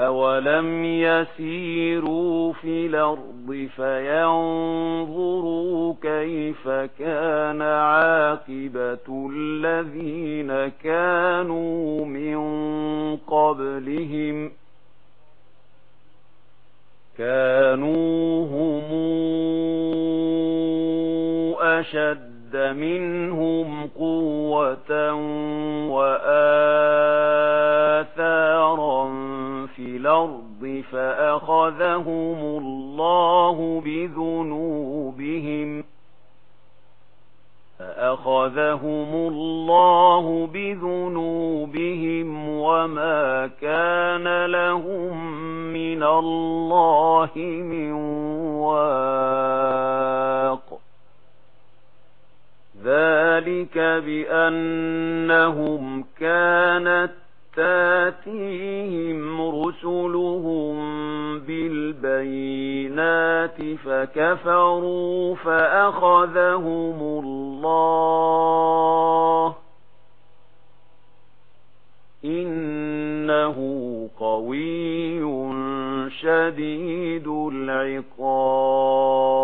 أَوَلَمْ يَسِيرُوا فِي الْأَرْضِ فَيَنْظُرُوا كَيْفَ كَانَ عَاقِبَةُ الَّذِينَ كَانُوا مِنْ قَبْلِهِمْ كَانُوا هُمْ أَشَدَّ مِنْهُمْ قُوَّةً وَآلَ فأخذهم الله بذنوبهم فأخذهم الله بذنوبهم وما كان لهم من الله من واق ذلك بأنهم كانت تاتيهم رسلهم بالبينات فكفروا فأخذهم الله إنه قوي شديد العقاب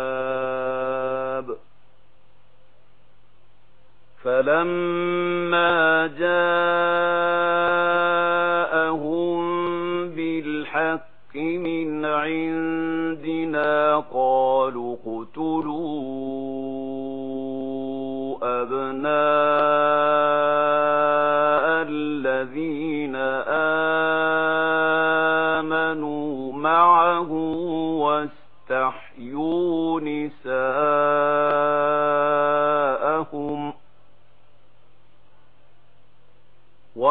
فَلَمَّا جَاءَهُم بِالْحَقِّ مِنْ عِندِنَا قَالُوا اقْتُلُوا أَبْنَاءَ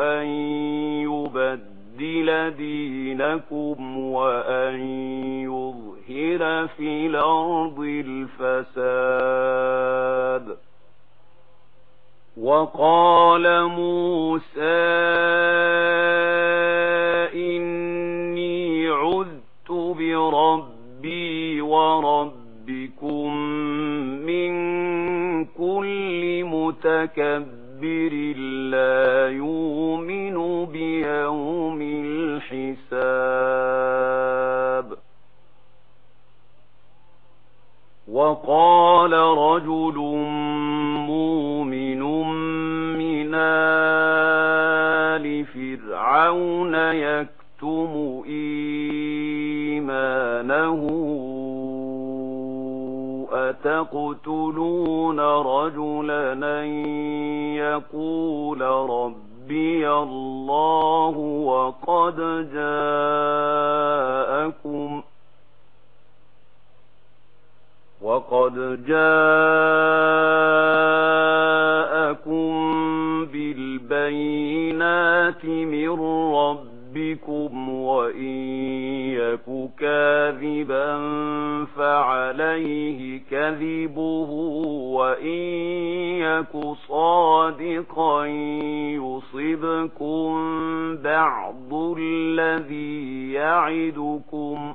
أن يبدل دينكم وأن يظهر في الأرض الفساد وقال موسى وقال رجل مؤمن من آل فرعون يكتم إيمانه أتقتلون رجلا يقول ربي الله وقد جاءكم وَقَدْ جَاءَكُمْ بِالْبَيِّنَاتِ مِنْ رَبِّكُمْ وَإِنْ يَكُ كَاذِبًا فَعَلَيْهِ كَذِبُهُ وَإِنْ يَكُ صَادِقًا يُصِبْكُمْ بَعْضُ الَّذِي يَعِدُكُمْ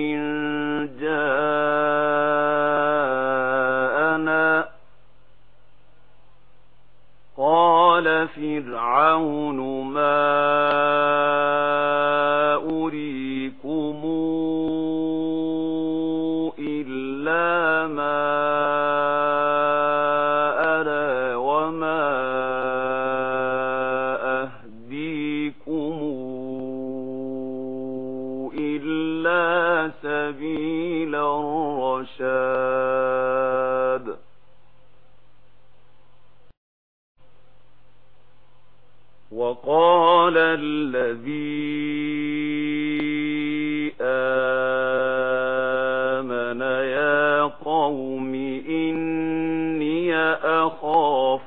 وما أهديكم إلا سبيل الرشاد وقال الذين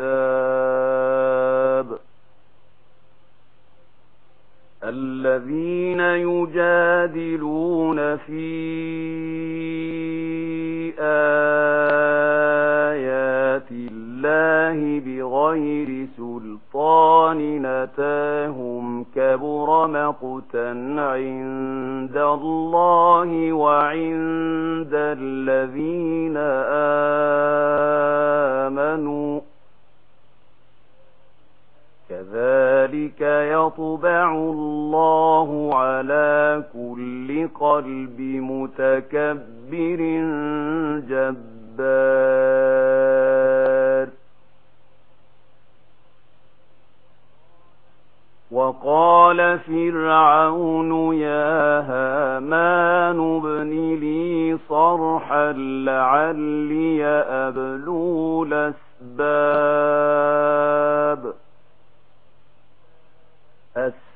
الكتاب الذين يجادلون في آيات الله بغير سلطان نتاهم كبر مقتا عند الله وعند الذين كذلك يطبع الله على كل قلب متكبر جبار وقال فرعون يا هامان ابن لي صرحا لعلي أبلول أسباب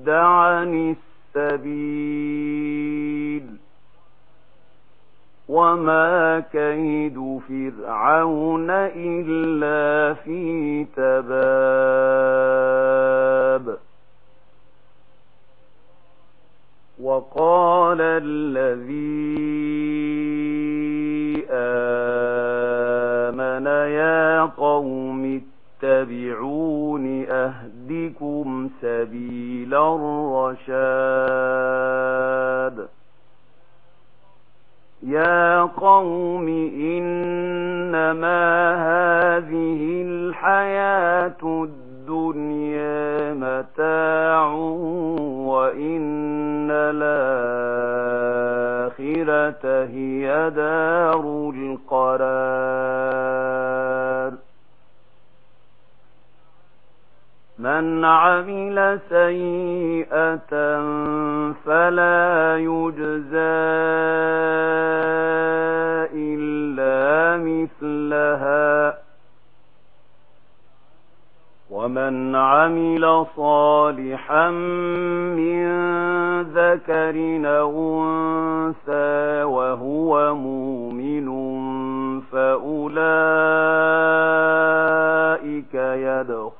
صد عن السبيل وما كيد فرعون إلا في تباب وقال الذي آمن يا قوم اتبعوني أهدكم سبيل الرشاد. يا قوم إنما هذه الحياة الدنيا متاع وإن الآخرة هي دار القرار. من عمل سيئة فلا يجزى إلا مثلها. ومن عمل صالحا من ذكر أنسى وهو مؤمن فأولئك يدخل